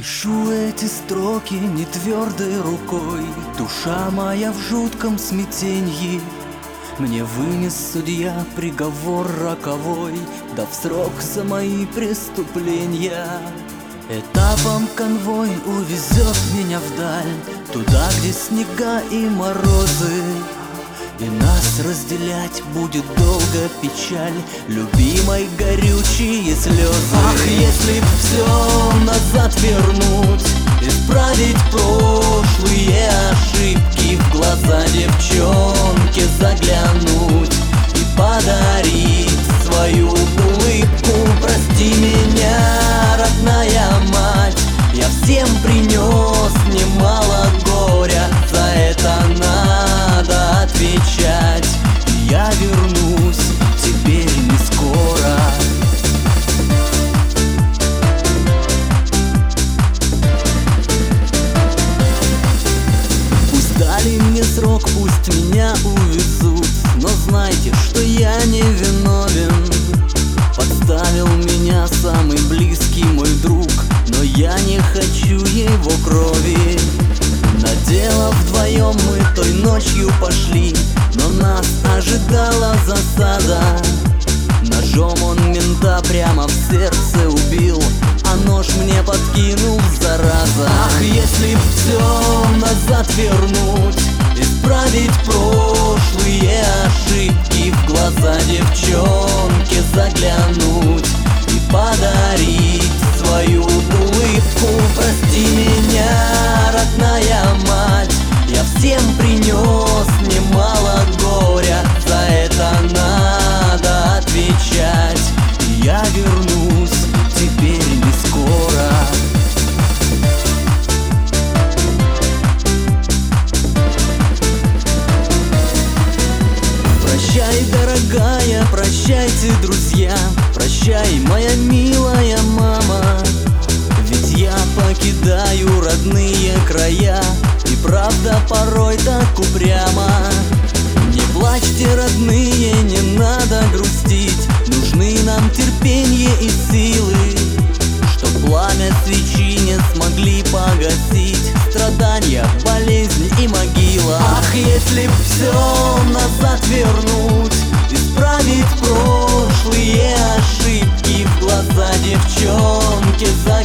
Пишу эти строки не твердой рукой. Душа моя в жутком смятенье Мне вынес судья приговор роковой. Дав срок за мои преступления Этапом конвой увезет меня вдаль Туда, где снега и морозы. И нас разделять будет долго печаль Любимой горючие слезы Ах, если б все назад вернуть Исправить прошлые срок, пусть меня увезут. Но знайте, что я не виновен Подставил меня самый близкий мой друг Но я не хочу его крови. На дело вдвоем мы той ночью пошли Но нас ожидала засада. Ножом он мента прямо в сердце убил А нож мне подкинул, зараза. Ах, если б все назад вернуть глаза девчонки заглянуть И подарить свою улыбку Прощай, дорогая, прощайте, друзья. Прощай, моя милая мама. Ведь я покидаю родные края. И правда порой так упрямо. Не плачьте, родные, не надо грустить. Нужны нам терпение и силы Чтоб пламя свечи не смогли погасить. Страдания, болезнь и могила Ах, если б все назад вернуть? Исправить прошлые ошибки В глаза девчонки заглянуть